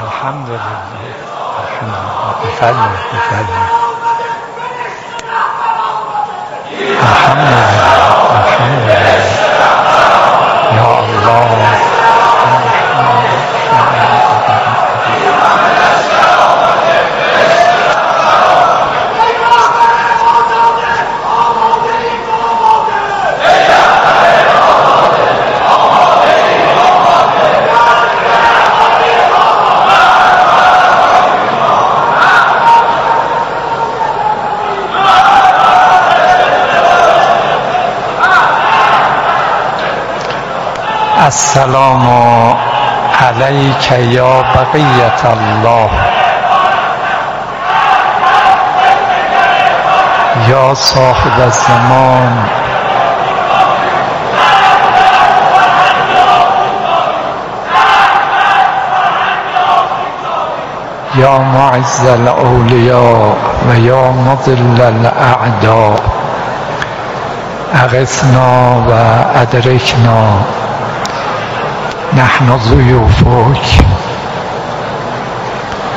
الحمد لله الحمد لله بفضله بفضله الحمد لله الحمد لله يا الله السلام علیک یا بقیت الله. یا صاحب الزمان. یا معز الاولیاء و یا مضل الاعداء. اغثنا و نحن ضیوفک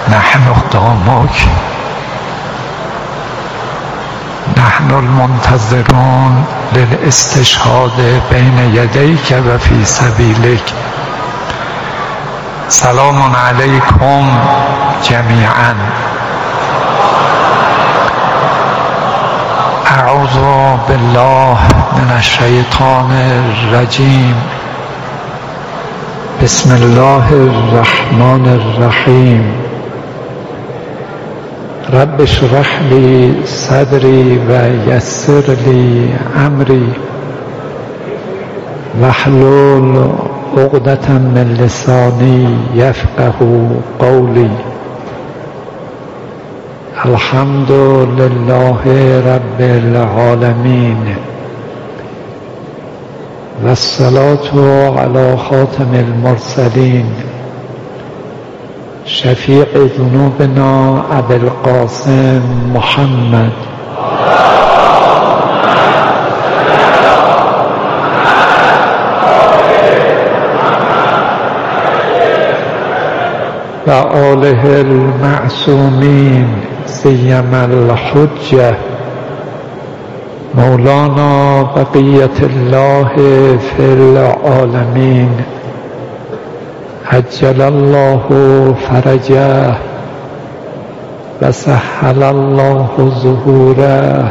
نحن خدامک نحن المنتظرون للاستشهاد بین یدیک و فی سبیلک. سلام علیکم جمیعا. اعوذ بالله من الشیطان الرجیم. بسم الله الرحمن الرحيم. رب اشرح لي صدري ويسر لي أمري. واحلل عقدة من لساني يفقه قولي. الحمد لله رب العالمين. و الصلاة علی خاتم المرسلین. شفیع ذنوبنا ابی القاسم محمد. و آله المعصومین سیما الحجه مولانا بقیت الله فی العالمین. عجل الله فرجه و سهل الله ظهوره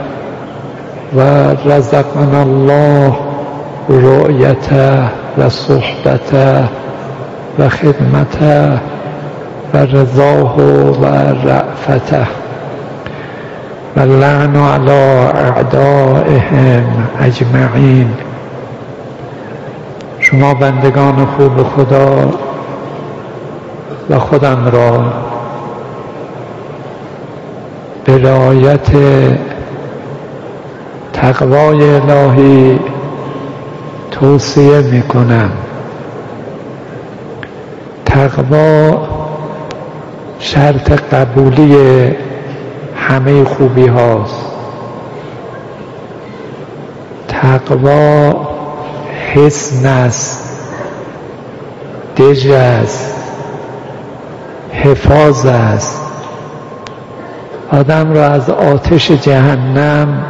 و رزقنا الله رؤیته و صحبته و خدمته و رضاه و رأفته. و اللعن علی اعدائهم اجمعین. شما بندگان خوب خدا و خودم را به رعایت تقوای الهی توصیه می کنم تقوا شرط قبولی همه خوبی هاست. تقوا حسن است دژ است. حفاظ است. آدم را از آتش جهنم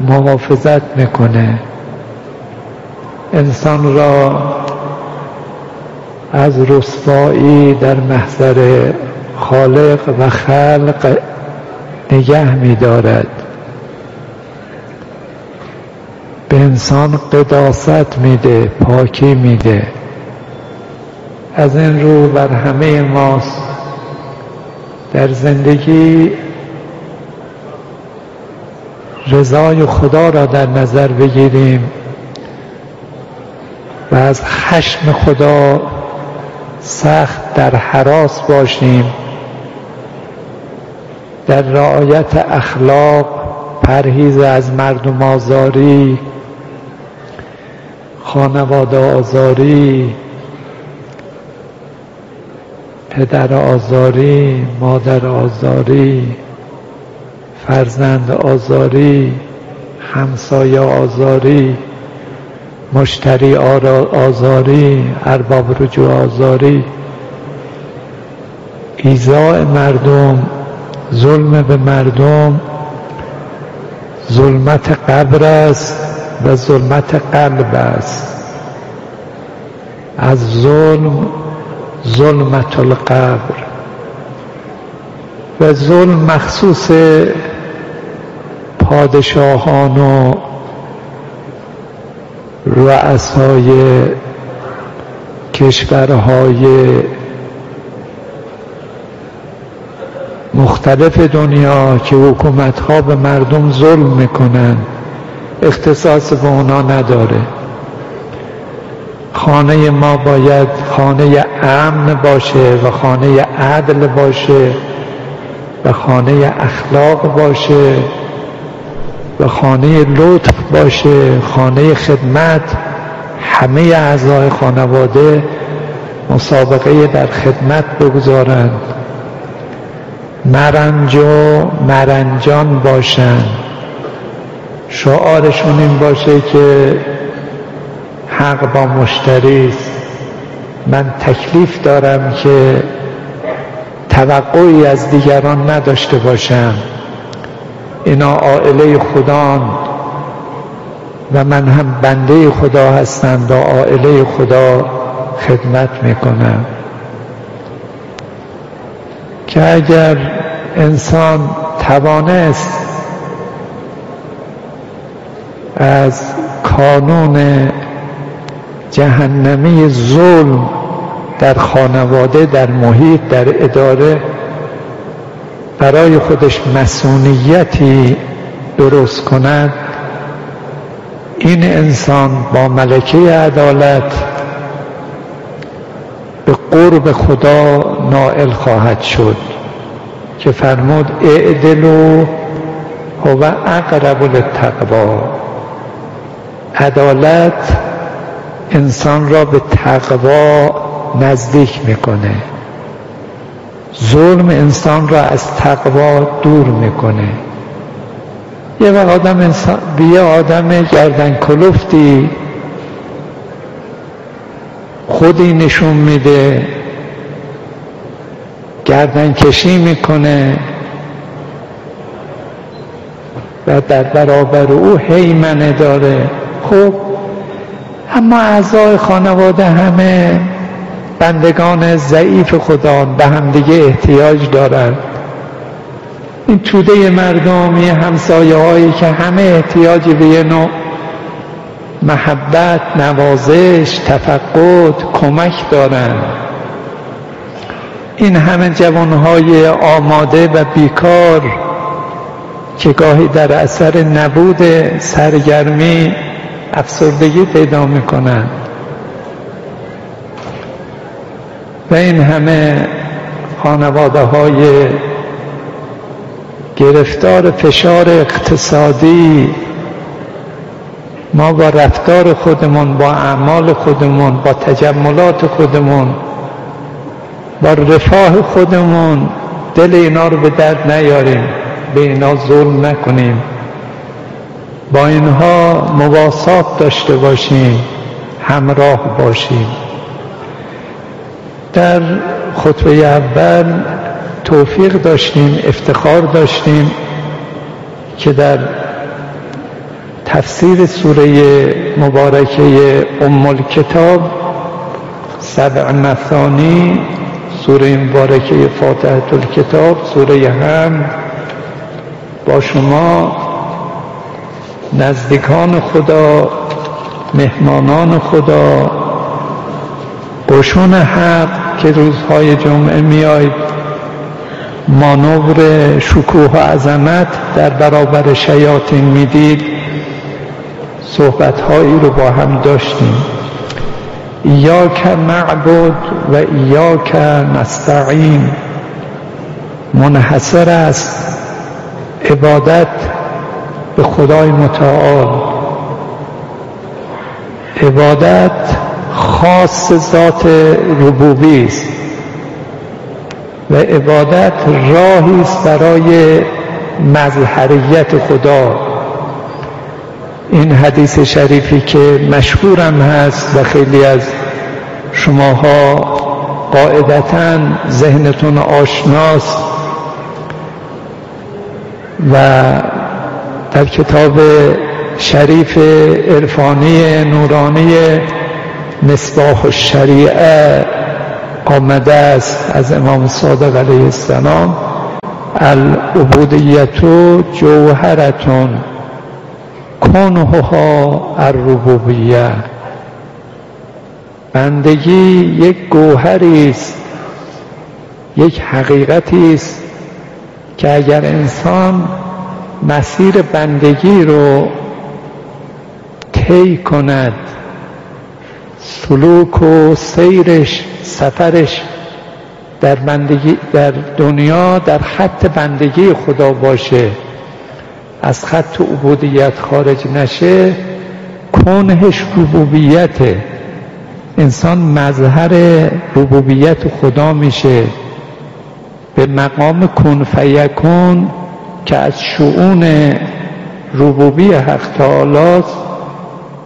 محافظت می‌کنه. انسان را از رسوایی در محضر خالق و خلق نگه میدارد. به انسان قداست میده پاکی میده. از این رو بر همه ماست. در زندگی رضای خدا را در نظر بگیریم و از خشم خدا سخت در حراس باشیم. در رعایت اخلاق پرهیز از مردم آزاری خانواده آزاری پدر آزاری مادر آزاری فرزند آزاری همسایه آزاری مشتری آزاری ارباب رجوع آزاری. ایزاع مردم ظلم به مردم ظلمت قبر است و ظلمت قلب است. از ظلم ظلمت القبر. و ظلم مخصوص پادشاهان و رؤسای کشورهای مختلف دنیا که حکومت ها به مردم ظلم می‌کنن اختصاص به اونا نداره. خانه ما باید خانه امن باشه و خانه عدل باشه و خانه اخلاق باشه و خانه لطف باشه خانه خدمت. همه اعضای خانواده مسابقه در خدمت بگذارند. مرنج و مرنجان باشند شعارشون این باشه که حق با مشتری است. من تکلیف دارم که توقعی از دیگران نداشته باشم. اینا عائله خدان و من هم بنده خدا هستم با عائله خدا خدمت می‌کنم. که اگر انسان توانست از کانون جهنمی ظلم در خانواده در محیط در اداره برای خودش مسئولیتی درست کند این انسان با ملکه عدالت به قرب خدا نائل خواهد شد که فرمود اعدلو هو اقرب للتقوا عدالت انسان را به تقوا نزدیک می‌کنه. ظلم انسان را از تقوا دور می‌کنه. یه وقت آدم انسان یه آدم گردن کلفتی خودی نشون میده. گردن کشی می‌کنه. و در برابر او حیمنه داره. خب اما اعضای خانواده همه بندگان ضعیف خدا به همدیگه احتیاج دارند. این توده مردم یه همسایه هایی که همه احتیاج به یه نوع محبت نوازش تفقد کمک دارند. این همه جوانهای آماده و بیکار که گاهی در اثر نبود سرگرمی افسردگی پیدا می‌کنند. و این همه خانواده های گرفتار فشار اقتصادی ما با رفتار خودمون با اعمال خودمون با تجملات خودمون با رفاه خودمون دل اینا رو به درد نیاریم به اینا ظلم نکنیم. با اینها مواسات داشته باشیم همراه باشیم. در خطبه اول توفیق داشتیم افتخار داشتیم که در تفسیر سوره مبارکه ام کتاب سبع مثانی سوره مبارکه فاتحه الکتاب سوره هم با شما نزدیکان خدا مهمانان خدا قشون حق که روزهای جمعه میاید. مانور شکوه و عظمت در برابر شیاطین می‌دید. صحبتهایی رو با هم داشتیم. ایاک معبود و ایاک نستعین منحصر است عبادت به خدای متعال. عبادت خاص ذات ربوبی است و عبادت راهی است برای مظهریت خدا. این حدیث شریفی که مشهورم هست و خیلی از شماها قاعدتا ذهنتون آشناست و در کتاب شریف عرفانی نورانی مصباح الشریعه آمده است از امام صادق علیه السلام العبودیت جوهرتون. کنهها الربوبیه. بندگی یک گوهری است یک حقیقتی است که اگر انسان مسیر بندگی رو طی کند سلوک و سیرش سفرش در بندگی در دنیا در خط بندگی خدا باشه. از خط عبودیت خارج نشه کنهش ربوبیته انسان مظهر ربوبیت خدا میشه. به مقام کن فیکون که از شعون ربوبی حق تعالی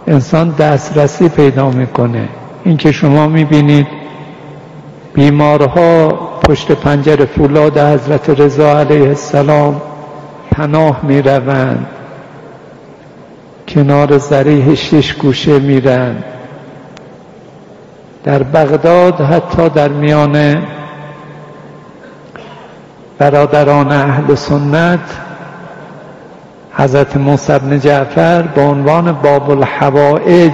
انسان دسترسی پیدا می‌کنه. این که شما می‌بینید بیمارها پشت پنجر فولاد حضرت رضا علیه السلام پناه می‌روند. کنار زریح شش گوشه میرند. در بغداد حتی در میان برادران اهل سنت حضرت موسی بن جعفر به عنوان باب الحوائج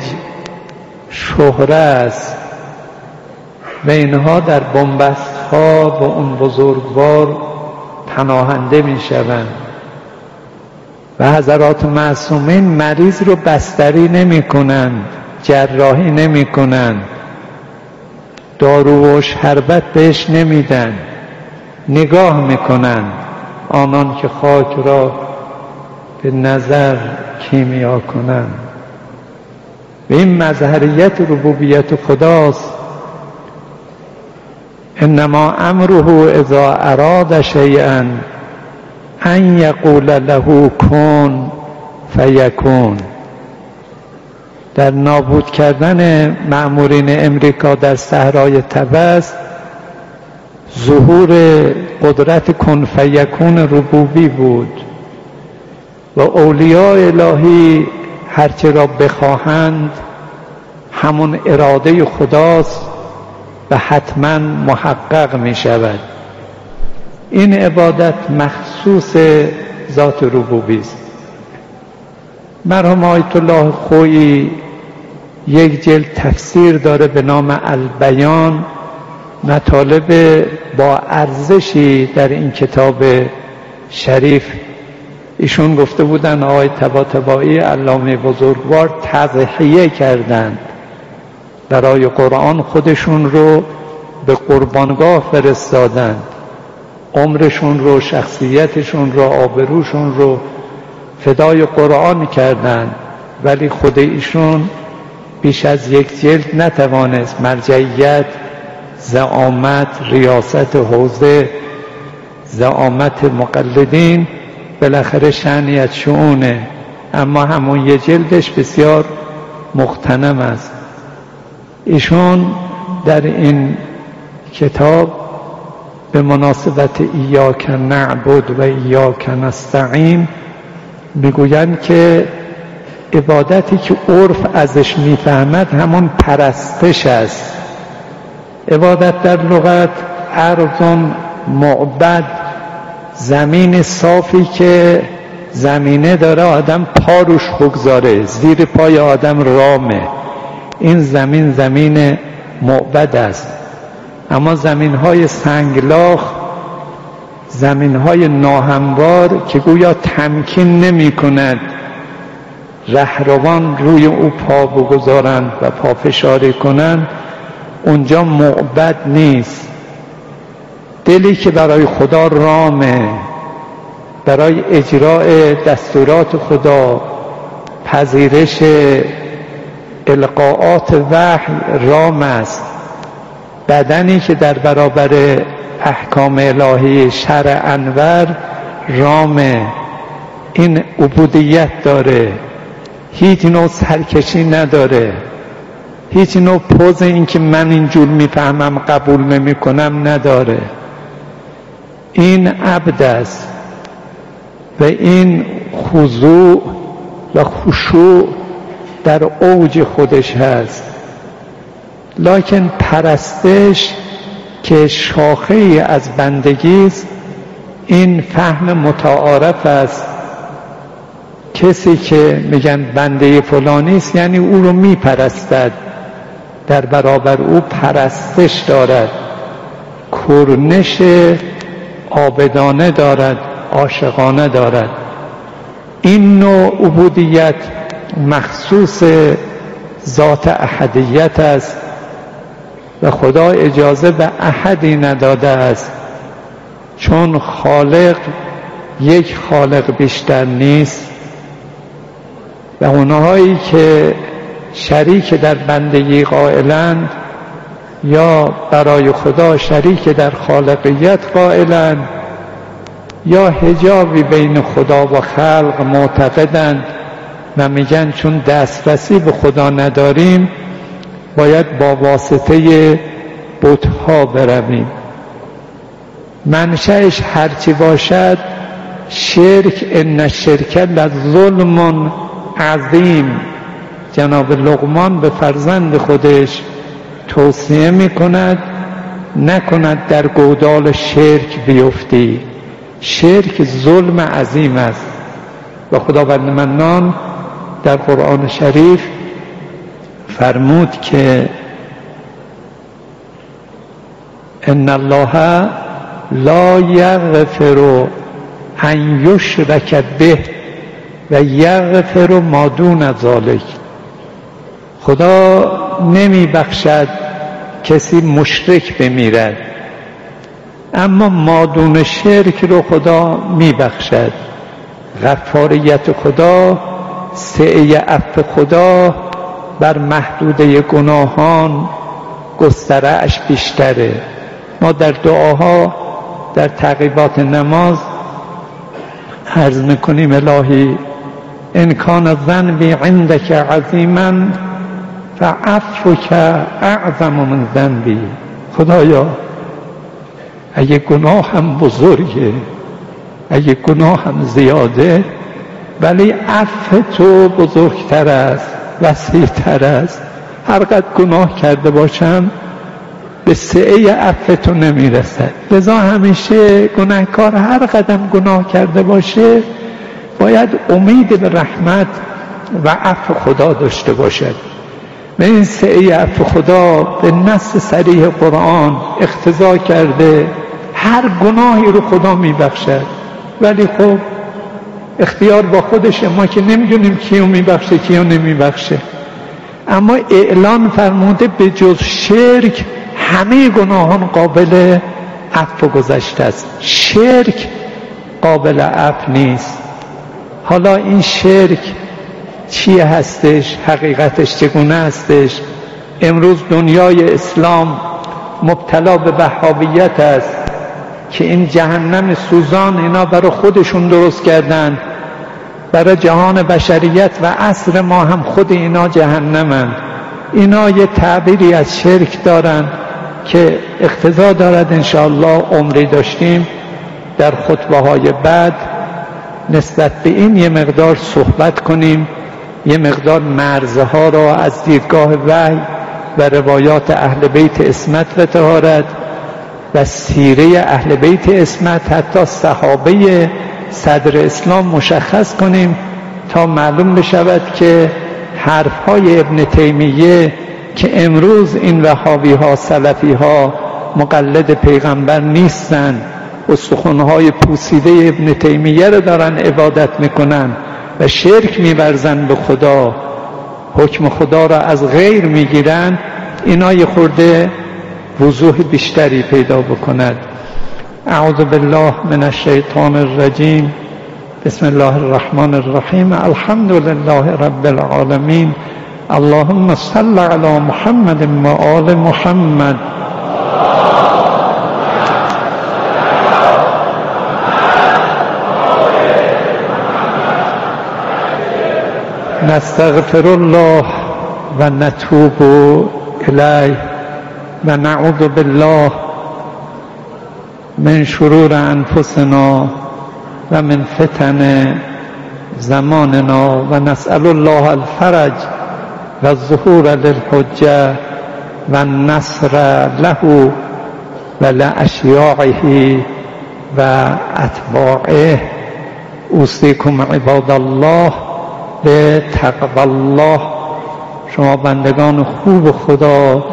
شهره است. و اینها در بنبست ها با اون بزرگوار پناهنده می شوند و حضرات معصومین مریض رو بستری نمی کنند جراحی نمی کنند دارو و شربت بهش نمیدن. نگاه می‌کنند آنان که خاک را به نظر کیمیا کنند و این مظهریت ربوبیت خداست. انما امره اذا اراد شیئا ان یقول له کن فیکون. در نابود کردن معمورین امریکا در صحرای تبس ظهور قدرت کن فیکون ربوبی بود و اولیاء الهی هرچه را بخواهند همون اراده خداست و حتما محقق می شود این عبادت مخصوص ذات ربوبی است. مرحوم آیت الله خویی یک جلد تفسیر داره به نام البیان مطالب با ارزشی در این کتاب شریف. ایشون گفته بودن آقای تبا تبایی علامه بزرگوار تضحیه کردند برای قرآن خودشون رو به قربانگاه فرستادند. عمرشون رو شخصیتشون رو آبروشون رو فدای قرآن کردند ولی خود ایشون بیش از یک جلد نتوانست مرجعیت زعامت ریاست حوزه زعامت مقلدین بالاخره شعنیت شعونه اما همون یه جلدش بسیار مختنم است. ایشون در این کتاب به مناسبت ایاک نعبد و ایاک نستعین می‌گویند که عبادتی که عرف ازش می‌فهمد همون پرستش است. عبادت در لغت ارزون معبد زمین صافی که زمینه داره آدم پا روش بگذاره زیر پای آدم رامه. این زمین زمین معبد است. اما زمین های سنگلاخ زمین های ناهموار که گویا تمکین نمی کند رهروان روی او پا بگذارند و پافشاری کنند اونجا معبد نیست. دلی که برای خدا رامه برای اجراع دستورات خدا پذیرش القاعات وحی رام است. بدنی که در برابر احکام الهی شرع انور رام این عبودیت داره. هیچ نوع سرکشی نداره. هیچ نوع پوز این که من اینجور می‌فهمم قبول نمی‌کنم نداره. این عبد است و این خضوع و خشوع در اوج خودش هست. لکن پرستش که شاخه از بندگی است این فهم متعارف است. کسی که میگن بنده فلانی است یعنی او رو میپرستد. در برابر او پرستش دارد. کرنش آبدانه دارد عاشقانه دارد. این نوع عبودیت مخصوص ذات احدیت است. و خدا اجازه به احدی نداده است. چون خالق یک خالق بیشتر نیست و اونهایی که شریک در بندگی قائلند یا برای خدا شریک در خالقیت قائلند یا هجابی بین خدا و خلق معتقدند و میگن چون دسترسی به خدا نداریم باید با واسطه بتها برویم. منشأش هرچی باشد شرک ان شرک لظلم عظیم. جناب لقمان به فرزند خودش توصیه می کند نکند در گودال شرک بیفتی. شرک ظلم عظیم است. و خداوند منان در قرآن شریف فرمود که ان الله لا یغفر ان یشرک به و یغفر ما دون ذالک خدا نمی بخشد کسی مشرک بمیرد اما مادون شرک رو خدا می بخشد غفاریت خدا سعی عفو خدا بر محدوده گناهان گسترهش بیشتره. ما در دعاها در تعقیبات نماز عرض می‌کنیم الهی ان کان ذنبی عندك عظیما فعفوک اعظم من ذنبی. خدایا اگه گناه هم بزرگه اگه گناه هم زیاده ولی عفو تو بزرگتر است. وسیعتر است. هر قد گناه کرده باشم به سعه عفو تو نمی‌رسد. لذا همیشه گناهکار هر قدم گناه کرده باشه باید امید به رحمت و عفو خدا داشته باشد. و این سعی عفو خدا به نص سریح قرآن اختضا کرده هر گناهی رو خدا میبخشد. ولی خب اختیار با خودشه ما که نمی‌دونیم کیو میبخشه کیو نمیبخشه. اما اعلان فرموده به جز شرک همه گناهان قابل عفو گذشته است. شرک قابل عفو نیست. حالا این شرک چیه هستش؟ حقیقتش چگونه هستش؟ امروز دنیای اسلام مبتلا به وهابیت است. که این جهنم سوزان اینا برای خودشون درست کردن برای جهان بشریت و عصر ما هم خود اینا جهنمند اینا یه تعبیری از شرک دارن که اقتضا دارد انشاءالله عمری داشتیم در خطبه های بعد. نسبت به این یه مقدار صحبت کنیم یه مقدار مرزها را از دیدگاه وحی و روایات اهل بیت اسمت و تهارت و سیره اهل بیت اسمت حتی صحابه صدر اسلام مشخص کنیم تا معلوم بشود که حرفهای ابن تیمیه که امروز این وهابی ها سلفی ها مقلد پیغمبر نیستند استخونهای پوسیده ابن تیمیه رو دارن عبادت می‌کنن و شرک میورزن به خدا حکم خدا را از غیر می‌گیرن اینا یه خورده وضوح بیشتری پیدا بکند. اعوذ بالله من الشیطان الرجیم. بسم الله الرحمن الرحیم. الحمد لله رب العالمین. اللهم صل على محمد و آل محمد. نستغفر الله و نتوب الیه. و نعوذ بالله من شرور انفسنا و من فتن زماننا و نسأل الله الفرج و الظهور للحجه و النصر له و لاشیاعه و اتباعه اوصیکم عباد الله به تقوی الله. شما بندگان خوب خدا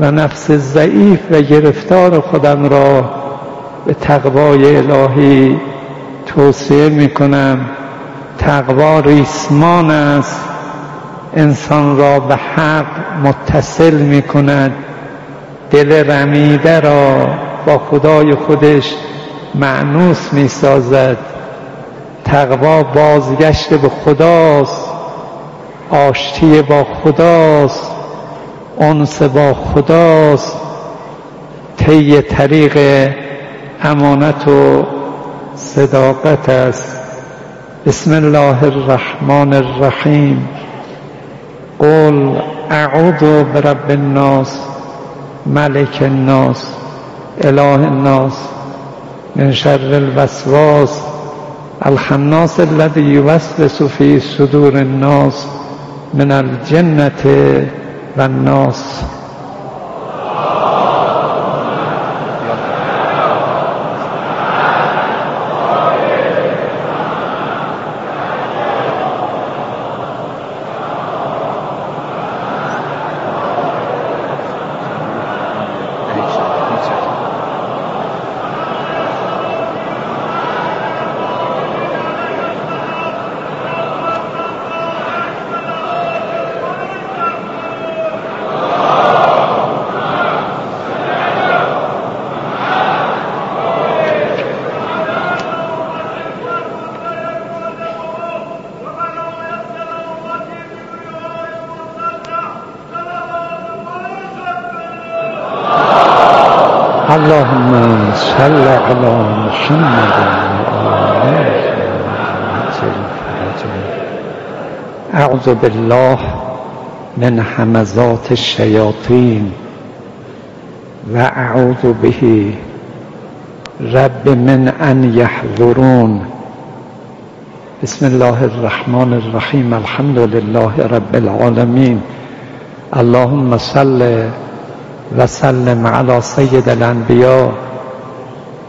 و نفس ضعیف و گرفتار خودم را به تقوای الهی توصیه می کنم تقوا ریسمان است. انسان را به حق متصل می کند دل رمیده را با خدای خودش معنوس می سازد تقوا بازگشت به خداست. آشتی با خداست. انس با خداست طی طریق امانت و صداقت است. بسم الله الرحمن الرحیم. قل اعوذ برب الناس ملک الناس اله الناس من شر الوسواس الخناس الذي يوسوس في صدور الناس من الجنة والناس محمد اعوذ بالله من همزات الشياطين واعوذ به رب من ان يحضرون بسم الله الرحمن الرحيم الحمد لله رب العالمين اللهم صل و سلم علی سید الانبیا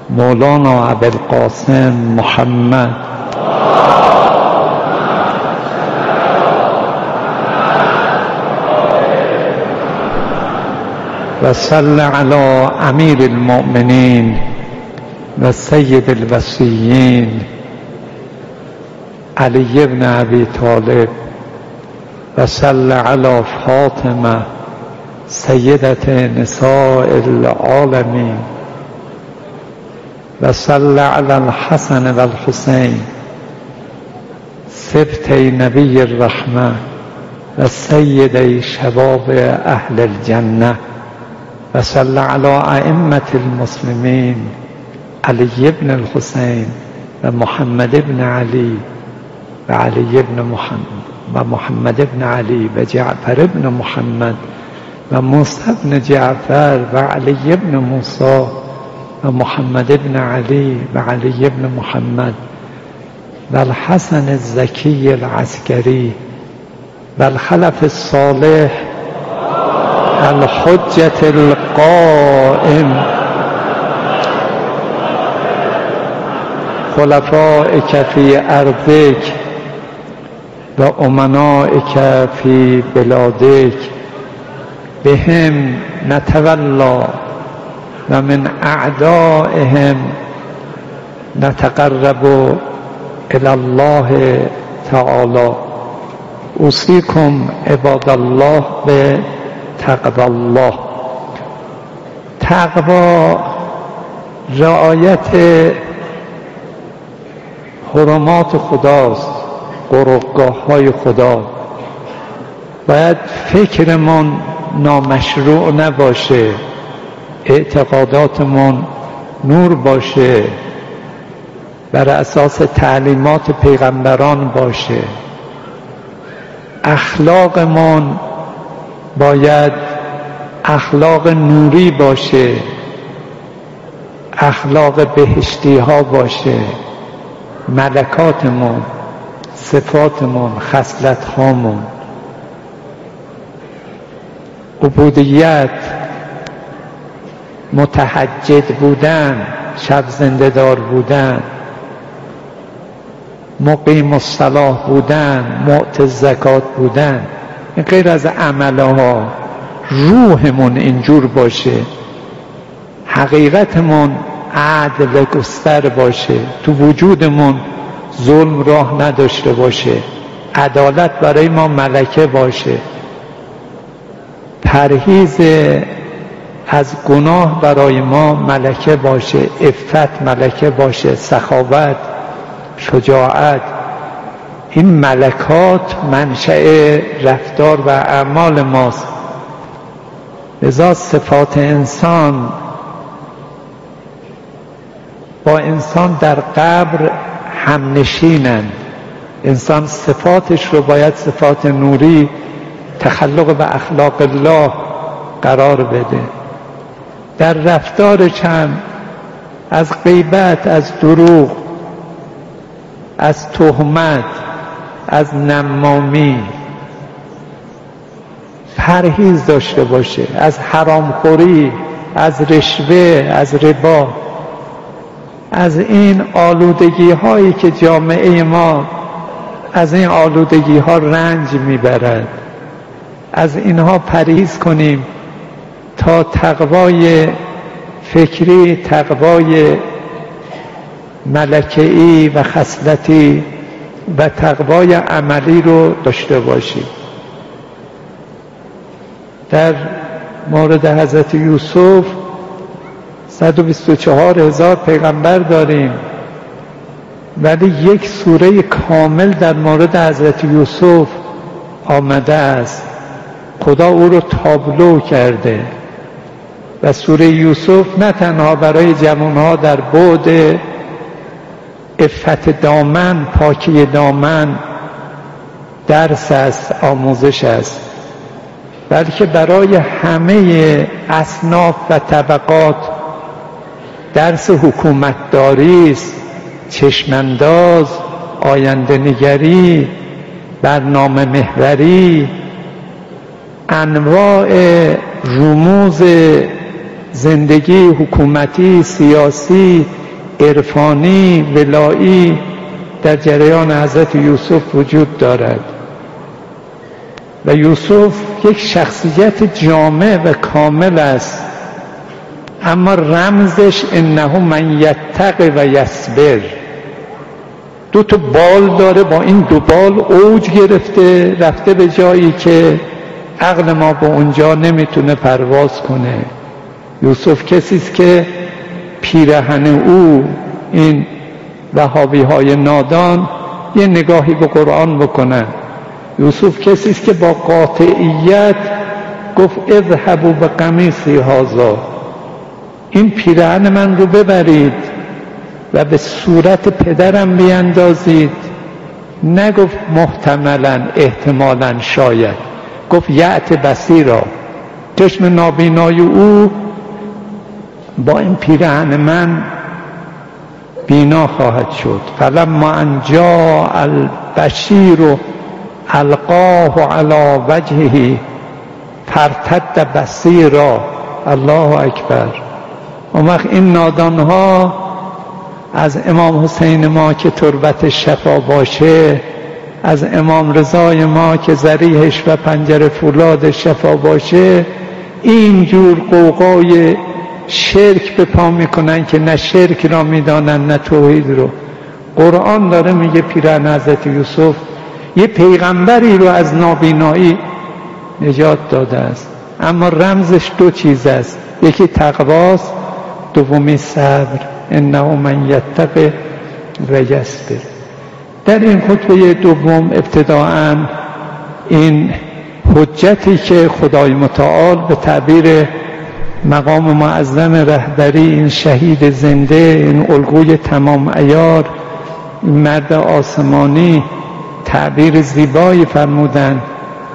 مولانا ابوالقاسم محمد. و صل علی امیر المؤمنین و سید الوسیین علی ابن ابی طالب و صل علی فاطمه سیدت نساء العالمین. وصل على الحسن والحسين سبتي نبي الرحمة وسيدي شباب أهل الجنة وصل على أئمة المسلمين علي بن الحسين ومحمد بن علي وعلي بن محمد ومحمد بن علي وجعفر بن محمد وموسى بن جعفر وعلي بن موسى و محمد بن علی و علی بن محمد و الحسن الزکی العسکری و الخلف الصالح الحجة القائم. خلفائك في أرضك و امنائك في بلادك بهم نتولا. و من اعدائهم نتقرب الى الله تعالی. اوصیکم عباد الله به تقوی الله. تقوا رعایت حرمات خداست قرقگاه های خدا. باید فکرمان نامشروع نباشه. اعتقاداتمون نور باشه. بر اساس تعلیمات پیغمبران باشه. اخلاقمون باید اخلاق نوری باشه. اخلاق بهشتی ها باشه. ملکاتمون صفاتمون خصلت هامون عبودیت متحجد بودن شب زنده دار بودن مقیم الصلاح بودن معت زکات بودن این غیر از عملها روحمون اینجور باشه حقیقتمون عدل گستر باشه تو وجودمون ظلم راه نداشته باشه عدالت برای ما ملکه باشه. پرهیز از گناه برای ما ملکه باشه افت ملکه باشه سخاوت شجاعت. این ملکات منشأ رفتار و اعمال ماست. لذا صفات انسان با انسان در قبر هم نشینند انسان صفاتش رو باید صفات نوری تخلق به اخلاق الله قرار بده. در رفتار چند از غیبت از دروغ از تهمت از نمامی پرهیز داشته باشه از حرامخوری از رشوه از ربا از این آلودگی هایی که جامعه ما از این آلودگی ها رنج می‌برد. از اینها پریز کنیم. تا تقوای فکری تقوای ملکه‌ای و خصلتی و تقوای عملی رو داشته باشیم. در مورد حضرت یوسف 124 هزار پیغمبر داریم ولی یک سوره کامل در مورد حضرت یوسف آمده است. خدا او رو تابلو کرده. و سوره یوسف نه تنها برای جوانها در بعد افت دامن پاکی دامن درس است آموزش است بلکه برای همه اصناف و طبقات درس حکومتداری است چشمانداز آینده نگری برنامه محوری انواع رموز زندگی حکومتی سیاسی عرفانی ولایی در جریان حضرت یوسف وجود دارد. و یوسف یک شخصیت جامع و کامل است. اما رمزش انه من یتق و یصبر. دو تا بال داره با این دو بال اوج گرفته رفته به جایی که عقل ما به اونجا نمی‌تونه پرواز کنه. یوسف کسی است که پیرهن او این وهابی های نادان یه نگاهی به قرآن بکنن یوسف کسی است که با قاطعیت گفت اذهبوا به قمیصی هازا این پیرهن من رو ببرید و به صورت پدرم بیندازید نگفت محتملا احتمالا شاید. گفت یعت بسیرا چشم نابینای او با این پیرهن من بینا خواهد شد. فلما انجا البشیر و القاه علی وجهه فرتد بصیرا الله اکبر. اون وقت این نادان ها از امام حسین ما که تربت شفا باشه از امام رضای ما که زریحش و پنجر فولاد شفا باشه اینجور قوقای شرک به پا می‌کنن که نه شرک را می‌دانن نه توحید رو. قرآن داره میگه پیرن حضرت یوسف یه پیغمبری رو از نابینایی نجات داده است. اما رمزش دو چیز است. یکی تقواست دومی صبر. انه من یتق و یصبر در این خطبه دوم ابتداعا این حجتی که خدای متعال به تعبیر مقام معظم رهبری این شهید زنده این الگوی تمام ایار این مرد آسمانی تعبیر زیبایی فرمودن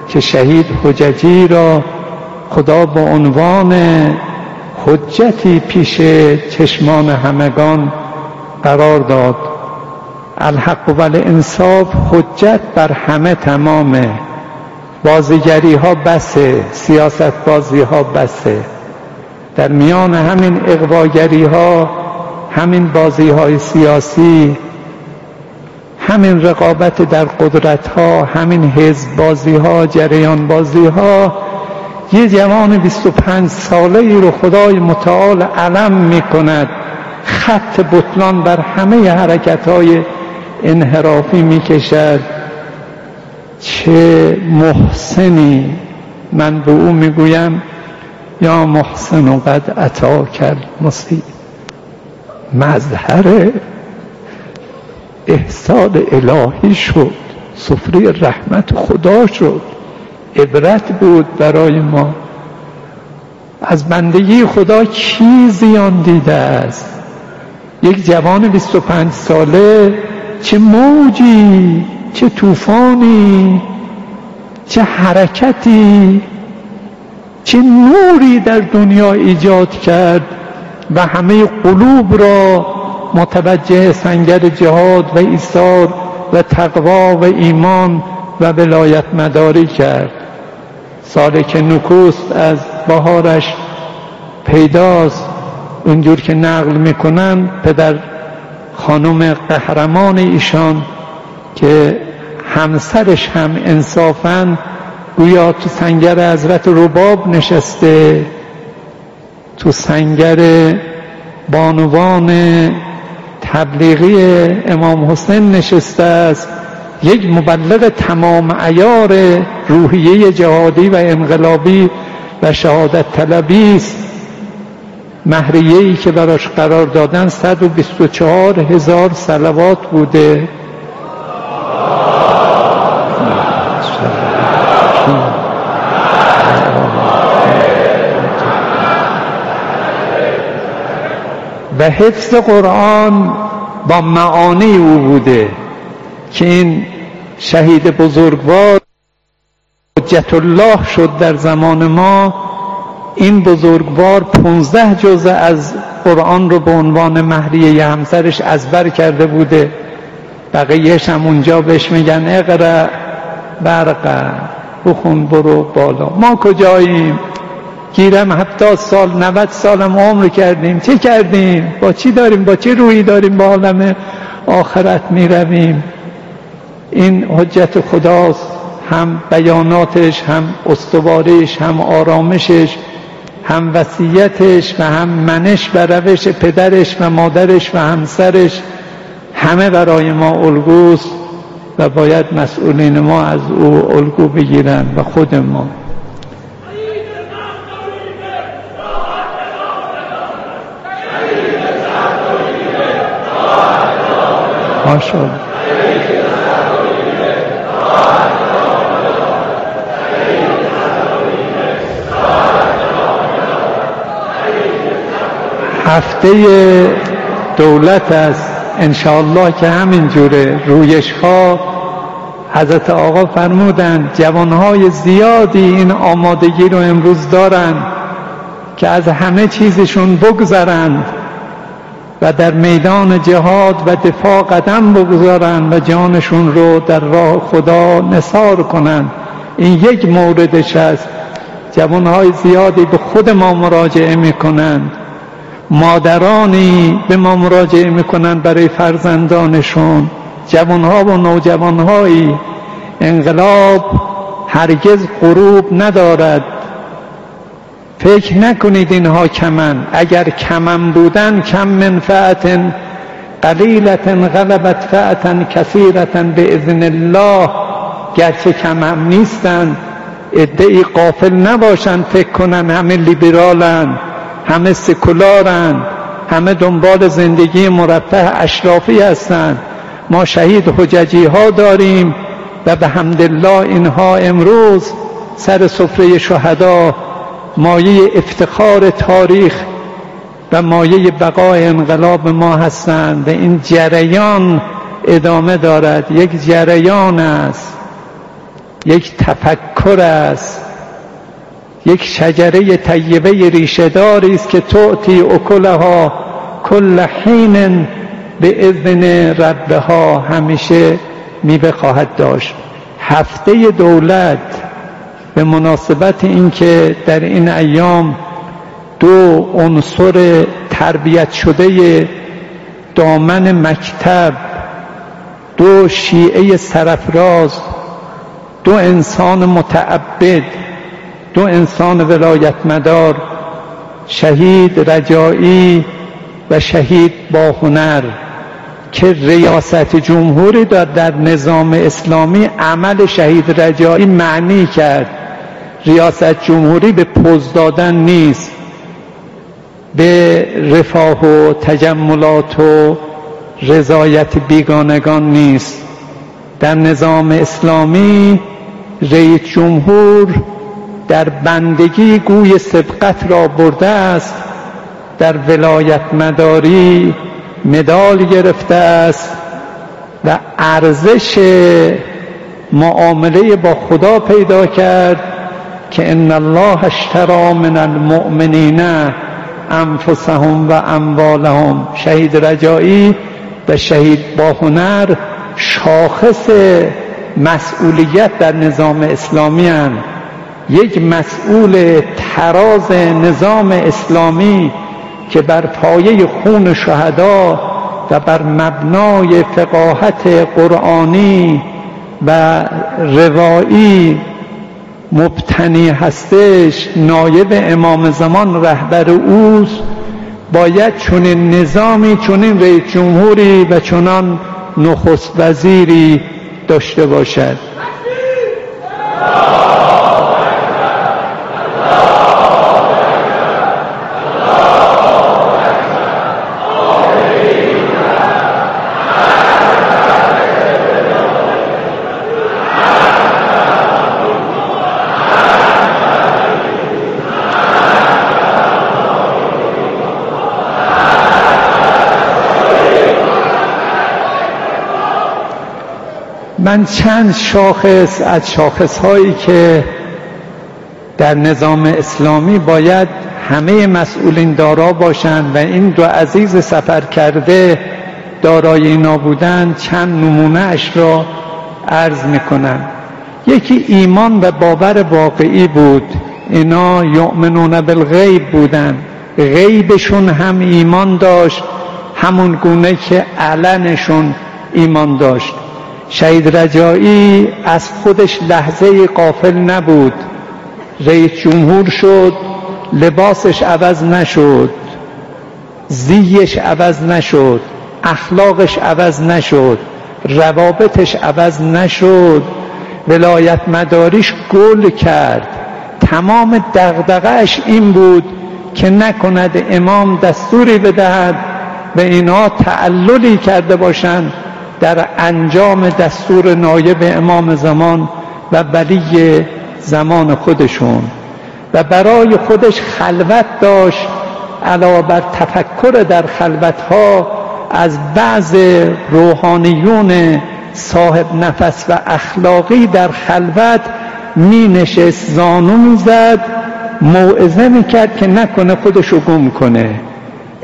که شهید حججی را خدا به عنوان حجتی پیش چشمان همگان قرار داد. الحق و انصاف حجت بر همه تمامه. بازیگری ها بسه سیاست بازی ها بسه. در میان همین اقواگری ها همین بازی های سیاسی همین رقابت در قدرت ها همین حزب بازی ها جریان بازی ها یه جوان 25 ساله ای رو خدای متعال علم می کند خط بطلان بر همه حرکت های انحرافی می کشد چه محسنی! من به او می‌گویم یا محسن و قد عطا کرد مصیب مظهر احسان الهی شد سفره رحمت خدا شد عبرت بود برای ما. از بندگی خدا چی زیان دیده است. یک جوان 25 ساله چه موجی چه طوفانی چه حرکتی چه نوری در دنیا ایجاد کرد و همه قلوب را متوجه سنگر جهاد و ایثار و تقوا و ایمان و ولایت مداری کرد. سالی که نکوست از بهارش پیداست. اونجور که نقل می‌کنن پدر خانم قهرمان ایشان که همسرش هم انصافا گویا تو سنگر حضرت رباب نشسته تو سنگر بانوان تبلیغی امام حسین نشسته است. یک مبلغ تمام ایار روحیه جهادی و انقلابی و شهادت طلبی است. مهریه که براش قرار دادن 124 هزار سلوات بوده. حفظ قرآن با معانی او بوده که این شهید بزرگوار حجت الله شد در زمان ما. این بزرگوار پونزده جزء از قرآن رو به عنوان مهریه همسرش ازبر کرده بوده. بقیهش هم اونجا بهش میگن اقرا برقه بخون برو بالا. ما کجاییم؟ گیرم هفتاد سال 90 سالم عمر کردیم. چه کردیم؟ با چی داریم؟ با چه رویی داریم با عالم آخرت می رویم این حجت خداست. هم بیاناتش هم استواریش هم آرامشش هم وصیتش و هم منش و روش پدرش و مادرش و همسرش. همه برای ما الگوست و باید مسئولین ما از او الگو بگیرن و خود ما. ماشاءالله هفته دولت است. انشاءالله که همین جوره رویش ها حضرت آقا فرمودند جوانهای زیادی این آمادگی رو امروز دارند که از همه چیزشون بگذرند. و در میدان جهاد و دفاع قدم بگذارند و جانشون رو در راه خدا نصار کنند. این یک موردش است. جوانهای زیادی به خود ما مراجعه می‌کنند. مادرانی به ما مراجعه می‌کنند برای فرزندانشون. جوانها و نوجوانهایی. انقلاب هرگز غروب ندارد. فکر نکنید اینها کمن اگر کمن بودن کم منفعت قلیلت غلبت فعتا کثیرتا به اذن الله. گرچه کم هم نیستن ادعی قافل نباشن فکر کنن همه لیبرالن همه سکولارن همه دنبال زندگی مرفه اشرافی هستند ما شهید حججی ها داریم و به حمدالله اینها امروز سر سفره شهدا مایه افتخار تاریخ و مایه بقای انقلاب ما هستند و این جریان ادامه دارد. یک جریان است یک تفکر است یک شجره طیبه ریشهداری است که تعطی اکلها کل حین به اذن ربها همیشه میوه خواهد داشت. هفته دولت به مناسبت اینکه در این ایام دو عنصر تربیت شده دامن مکتب دو شیعه سرفراز دو انسان متعبد دو انسان ولایت مدار شهید رجایی و شهید با هنر که ریاست جمهوری داد در نظام اسلامی عمل شهید رجایی معنی کرد. ریاست جمهوری به پوز دادن نیست. به رفاه و تجملات و رضایت بیگانگان نیست. در نظام اسلامی رئیس جمهور در بندگی گوی سبقت را برده است در ولایت مداری مدال گرفته است و ارزش معامله با خدا پیدا کرد. که ان الله اشترا من المؤمنین انفسهم و اموالهم شهید رجایی و شهید با هنر شاخص مسئولیت در نظام اسلامی هم. یک مسئول تراز نظام اسلامی که بر پایه خون شهدا و بر مبنای فقاهت قرآنی و روایی مبتنی هستش نایب امام زمان رهبر اوست باید چنین نظامی چنین رئیس جمهوری و چنان نخست وزیری داشته باشد. من چند شاخص از شاخص هایی که در نظام اسلامی باید همه مسئولین دارا باشند و این دو عزیز سفر کرده دارای اینا بودند چند نمونه اش را عرض می‌کنم. یکی ایمان و باور واقعی بود. اینا یؤمنون بالغیب بودن. غیبشون هم ایمان داشت همون گونه که علنشون ایمان داشت. شهید رجایی از خودش لحظه قافل نبود. رئیس جمهور شد لباسش عوض نشد زیش عوض نشد اخلاقش عوض نشد روابطش عوض نشد. ولایت مداریش گل کرد. تمام دغدغهش این بود که نکند امام دستوری بدهد به اینها تعللی کرده باشند. در انجام دستور نایب امام زمان و ولی زمان خودشون. و برای خودش خلوت داشت علاوه بر تفکر در خلوت ها از بعض روحانیون صاحب نفس و اخلاقی در خلوت می نشست زانو می زد موعظه می کرد که نکنه خودشو گم کنه.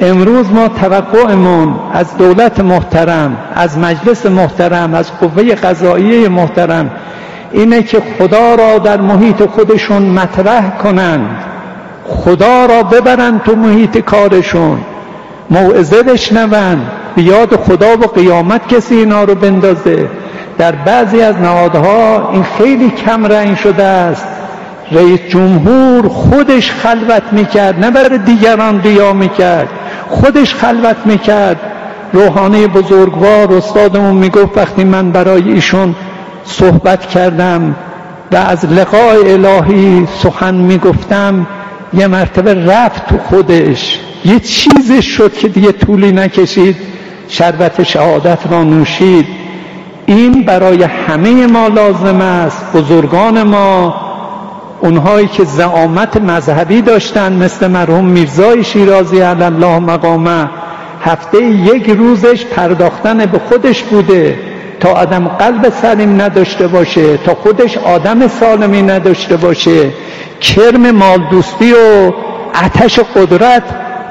امروز ما توقعمون از دولت محترم از مجلس محترم از قوه قضاییه محترم اینه که خدا را در محیط خودشون مطرح کنند. خدا را ببرند تو محیط کارشون. موعظه بشنوند. بیاد خدا و قیامت کسی اینا رو بندازه. در بعضی از نهادها این خیلی کم رنگ شده است. رئیس جمهور خودش خلوت می‌کرد نه برای دیگران ریا می‌کرد خودش خلوت می‌کرد. روحانی بزرگوار استادمون می‌گفت وقتی من برای ایشون صحبت کردم و از لقای الهی سخن می‌گفتم یه مرتبه رفت تو خودش. یه چیزش شد که دیگه طولی نکشید. شربت شهادت را نوشید. این برای همه ما لازم است بزرگان ما اونهایی که زعامت مذهبی داشتن مثل مرحوم میرزای شیرازی علی الله مقامه هفته یک روزش پرداختن به خودش بوده تا آدم قلب سلیم نداشته باشه تا خودش آدم سالمی نداشته باشه. کرم مال دوستی و آتش قدرت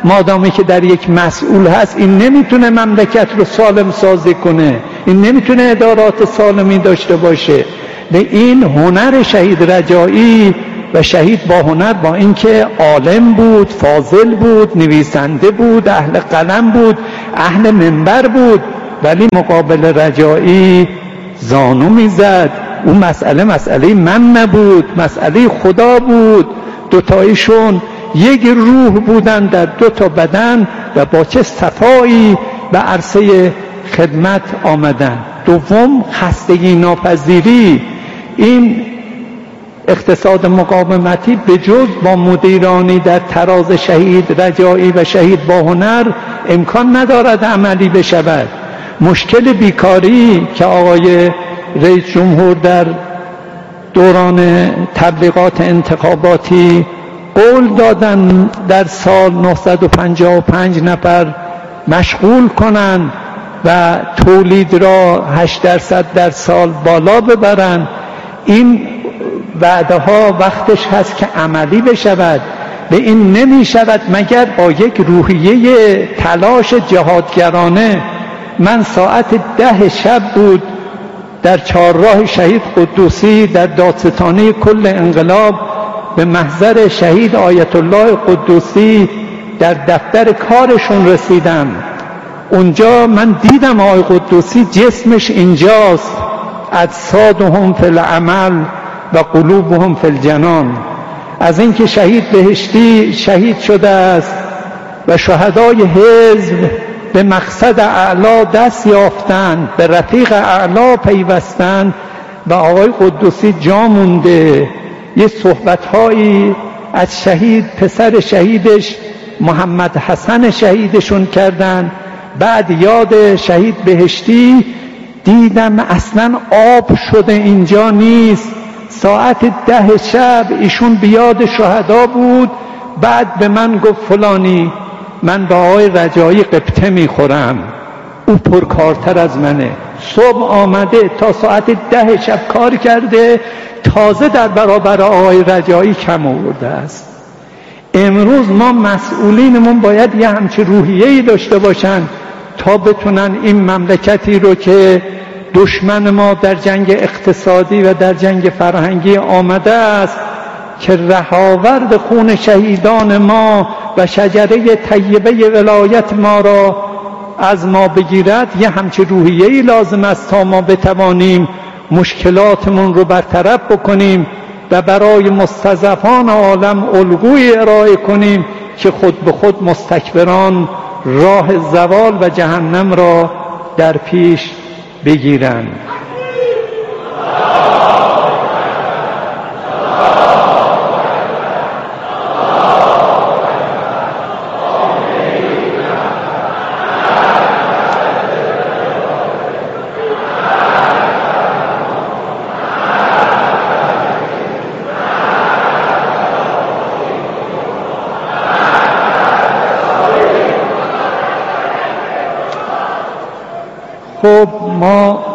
مادامی که در یک مسئول هست این نمی‌تونه مملکت رو سالم سازی کنه. این نمی‌تونه ادارات سالمی داشته باشه. به این هنر شهید رجایی و شهید با هنر با اینکه عالم بود فاضل بود نویسنده بود اهل قلم بود اهل منبر بود ولی مقابل رجایی زانو می‌زد. اون مسئله مسئله من نبود مسئله خدا بود. دوتایشون یک روح بودن در دو تا بدن و با چه صفایی به عرصه خدمت آمدن. دوم خستگی ناپذیری. این اقتصاد مقاومتی به جز با مدیرانی در تراز شهید رجایی و شهید با هنر امکان ندارد عملی بشود. مشکل بیکاری که آقای رئیس جمهور در دوران تبلیغات انتخاباتی قول دادن در سال 955 نفر مشغول کنند و تولید را 8 درصد در سال بالا ببرند. این وعده ها وقتش هست که عملی بشود. به این نمی شود مگر با یک روحیه تلاش جهادگرانه. من ساعت ده شب بود در چهارراه شهید قدوسی در دادستانی کل انقلاب به محضر شهید آیت الله قدوسی در دفتر کارشون رسیدم. اونجا من دیدم آقای قدوسی جسمش اینجاست. اجسادهم فی العمل و قلوبهم فی الجنان. از اینکه شهید بهشتی شهید شده است و شهدای حزب به مقصد اعلا دست یافتند به رفیق اعلا پیوستند و آقای قدوسی جا مونده. یه صحبتهایی از شهید پسر شهیدش محمد حسن شهیدشون کردن. بعد یاد شهید بهشتی دیدم اصلا آب شده اینجا نیست. ساعت ده شب ایشون بیاد شهدا بود. بعد به من گفت فلانی من با آقای رجایی قبطه می‌خورم. او پرکارتر از منه. صبح آمده تا ساعت ده شب کار کرده. تازه در برابر آقای رجایی کم آورده است. امروز ما مسئولینمون باید یه همچه روحیه داشته باشن. تا بتونن این مملکتی رو که دشمن ما در جنگ اقتصادی و در جنگ فرهنگی آمده است که رهاورد خون شهیدان ما و شجره طیبه ولایت ما را از ما بگیرد یه همچه روحیه لازم است تا ما بتوانیم مشکلاتمون رو برطرف بکنیم و برای مستضعفان عالم الگوی ارائه کنیم که خود به خود مستکبران راه زوال و جهنم را در پیش بگیرند. خب ما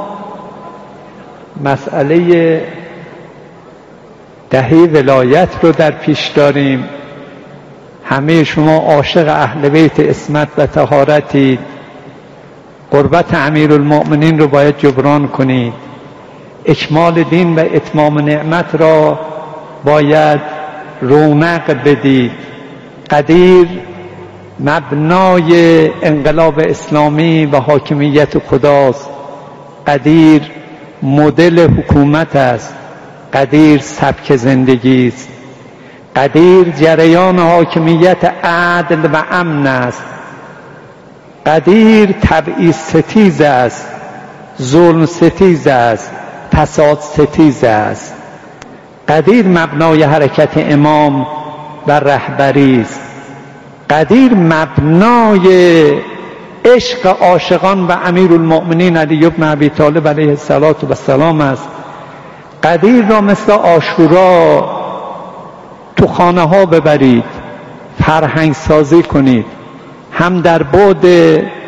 مسئله دهی ولایت رو در پیش داریم. همه شما عاشق اهل بیت اسمت و تهارتید قربت امیر المؤمنین رو باید جبران کنید. اکمال دین و اتمام نعمت را باید رونق بدید. قدیر مبنای انقلاب اسلامی و حاکمیت خداست. غدیر مدل حکومت است. غدیر سبک زندگی است. غدیر جریان حاکمیت عدل و امن است. غدیر تبعیض ستیز است. ظلم ستیز است. فساد ستیز است. غدیر مبنای حرکت امام و رهبری است. قدیر مبنای عشق عاشقان و امیر المؤمنین علی ابن ابی طالب علیه السلام است. قدیر را مثل آشورا تو خانه ها ببرید فرهنگ سازی کنید. هم در بعد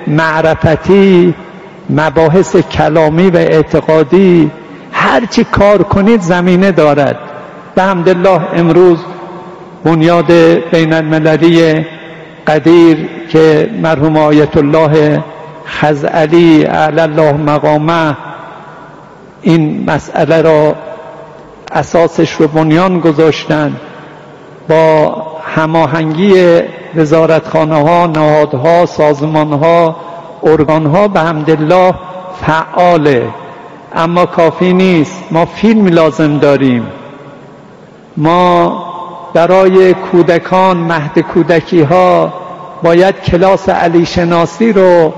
معرفتی مباحث کلامی و اعتقادی هرچی کار کنید زمینه دارد. به الله امروز بنیاد بین المللی قدیر که مرحوم آیت الله خزعلی اعلی الله مقامه این مسئله را اساسش رو بنیان گذاشتن با هماهنگی وزارتخانه ها نهادها سازمان ها ارگان ها به الله فعاله. اما کافی نیست. ما فیلم لازم داریم. ما برای کودکان مهد کودکی ها باید کلاس علی شناسی رو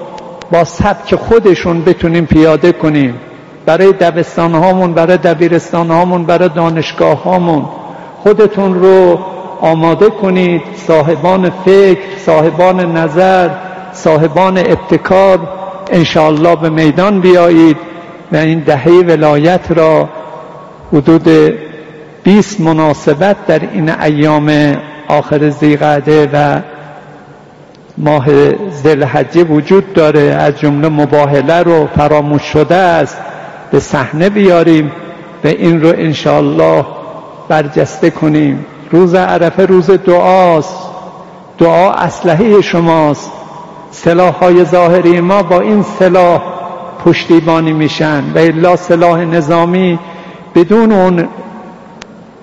با سبک خودشون بتونیم پیاده کنیم. برای دبستان هامون برای دبیرستان هامون برای دانشگاه هامون خودتون رو آماده کنید صاحبان فکر صاحبان نظر صاحبان ابتکار انشاءالله به میدان بیایید و این دهه ولایت را حدود 20 مناسبت در این ایام آخر زیقعده و ماه زلحجه وجود داره. از جمله مباهله رو فراموش شده است. به صحنه بیاریم و این رو انشاءالله برجسته کنیم. روز عرفه روز دعاست. دعا اسلحه شماست. سلاح های ظاهری ما با این سلاح پشتیبانی میشن. و الا سلاح نظامی بدون اون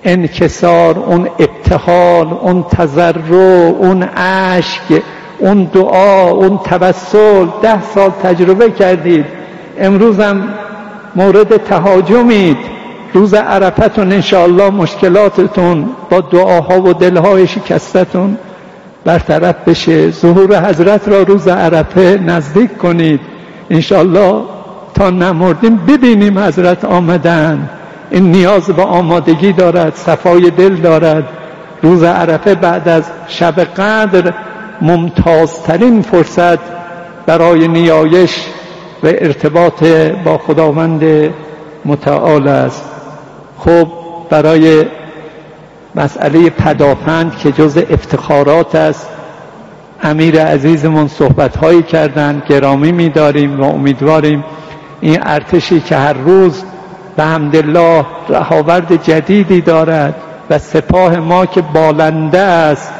انکسار اون ابتحال اون تضرع اون عشق اون دعا اون توسل. ده سال تجربه کردید. امروزم مورد تهاجمید. روز عرفتون انشاءالله مشکلاتتون با دعاها و دلهای شکستتون برطرف بشه. ظهور حضرت را روز عرفه نزدیک کنید. انشاءالله تا نمردیم ببینیم حضرت آمدن. این نیاز به آمادگی دارد صفای دل دارد. روز عرفه بعد از شب قدر ممتازترین فرصت برای نیایش و ارتباط با خداوند متعال است. خب برای مسئله پدافند که جز افتخارات است امیر عزیزمون صحبت هایی کردن گرامی میداریم و امیدواریم این ارتشی که هر روز به حمدالله رهاورد جدیدی دارد و سپاه ما که بالنده است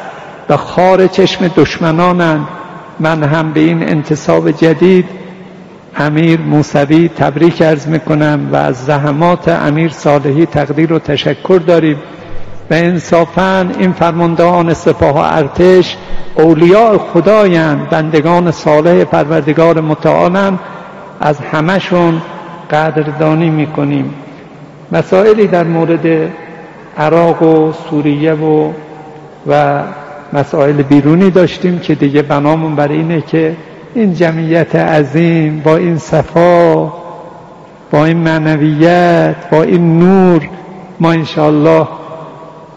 و خار چشم دشمنانند. من هم به این انتصاب جدید امیر موسوی تبریک ارز می‌کنم و از زحمات امیر صالحی تقدیر و تشکر داریم. و انصافا این فرماندهان سپاه و ارتش اولیاء خدایند. بندگان صالح پروردگار متعالند از همشون قدردانی می‌کنیم. مسائلی در مورد عراق و سوریه و و مسائل بیرونی داشتیم که دیگه بنامون برای اینه که این جمعیت عظیم با این صفا با این معنویت با این نور ما انشاءالله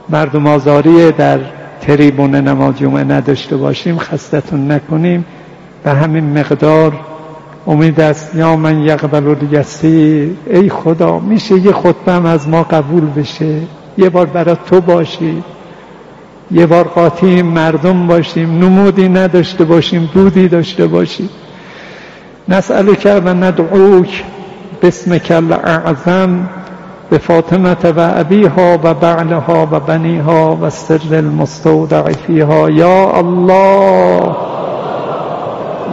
مردم آزاری در تریبون نماز جمعه نداشته باشیم خستتون نکنیم. به همین مقدار امید است. یا من یقبل یسیر ای خدا میشه یه خطبم از ما قبول بشه؟ یه بار برای تو باشی. یه بار قاطی مردم باشیم. نمودی نداشته باشیم. دودی داشته باشیم که و ندعوک. باسمک اعظم به فاطمت و ابیها و بعلها و بنیها و سر المستودع فیها. یا الله.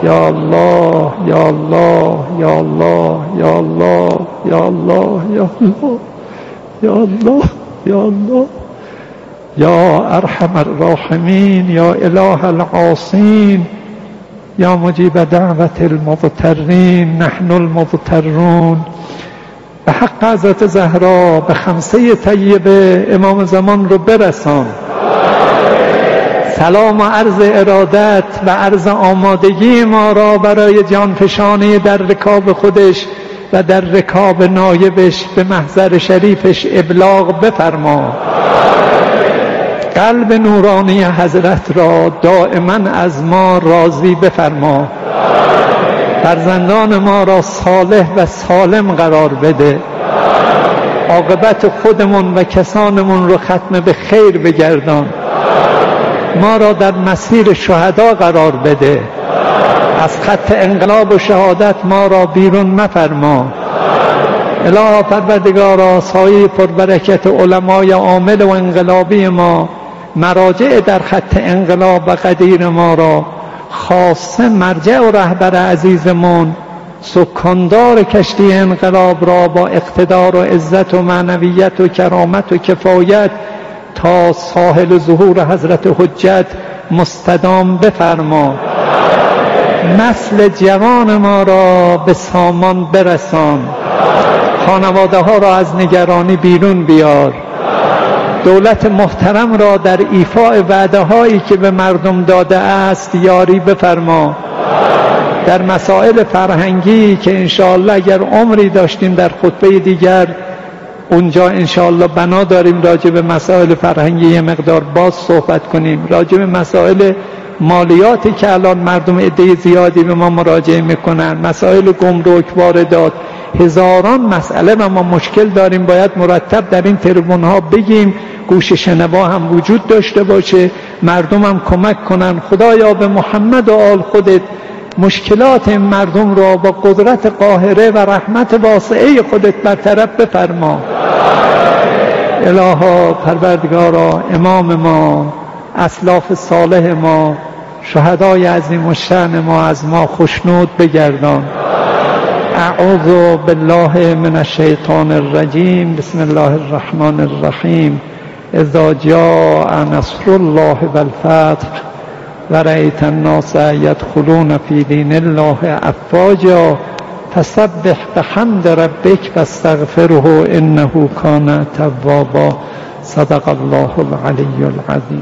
یا الله یا الله یا الله یا الله یا الله یا الله یا الله یا الله. یا ارحم الراحمین یا اله العاصین یا مجیب دعوت المضطرین نحن المضطرون. به حق حضرت زهرا به خمسه طیبه امام زمان رو برسان. سلام و عرض ارادت و عرض آمادگی ما را برای جانفشانی در رکاب خودش و در رکاب نایبش به محضر شریفش ابلاغ بفرما. قلب نورانی حضرت را دائما از ما راضی بفرما. فرزندان ما را صالح و سالم قرار بده. عاقبت خودمون و کسانمون رو ختم به خیر بگردان. ما را در مسیر شهدا قرار بده. از خط انقلاب و شهادت ما را بیرون مفرما. اله پروردگارا سایه پربرکت علمای عامل و انقلابی ما. مراجع در خط انقلاب و قدیر ما را خاصه مرجع و رهبر عزیزمون سکاندار کشتی انقلاب را با اقتدار و عزت و معنویت و کرامت و کفایت تا ساحل ظهور حضرت حجت مستدام بفرما. نسل جوان ما را به سامان برسان. خانواده ها را از نگرانی بیرون بیار. دولت محترم را در ایفاع وعده هایی که به مردم داده است یاری بفرما. در مسائل فرهنگی که انشاءالله اگر عمری داشتیم در خطبه دیگر اونجا انشاءالله بنا داریم راجع به مسائل فرهنگی یه مقدار باز صحبت کنیم. راجع به مسائل مالیاتی که الان مردم عده زیادی به ما مراجعه می‌کنن مسائل گمرک واردات هزاران مسئله و ما مشکل داریم. باید مرتب در این تریبون ها بگیم گوش شنوا هم وجود داشته باشه مردم هم کمک کنن. خدایا به محمد و آل خودت مشکلات مردم را با قدرت قاهره و رحمت واسعه خودت برطرف بفرما. الها پروردگارا امام ما اسلاف صالح ما شهدای عظیم و شن ما از ما خشنود بگردان. اعوذ بالله من الشیطان الرجیم. بسم الله الرحمن الرحیم. اذا جاء نصر الله والفتح ورأيت الناس يدخلون في دين الله افواجا فسبح بحمد ربك واستغفره انه كان توابا. صدق الله العلي العظيم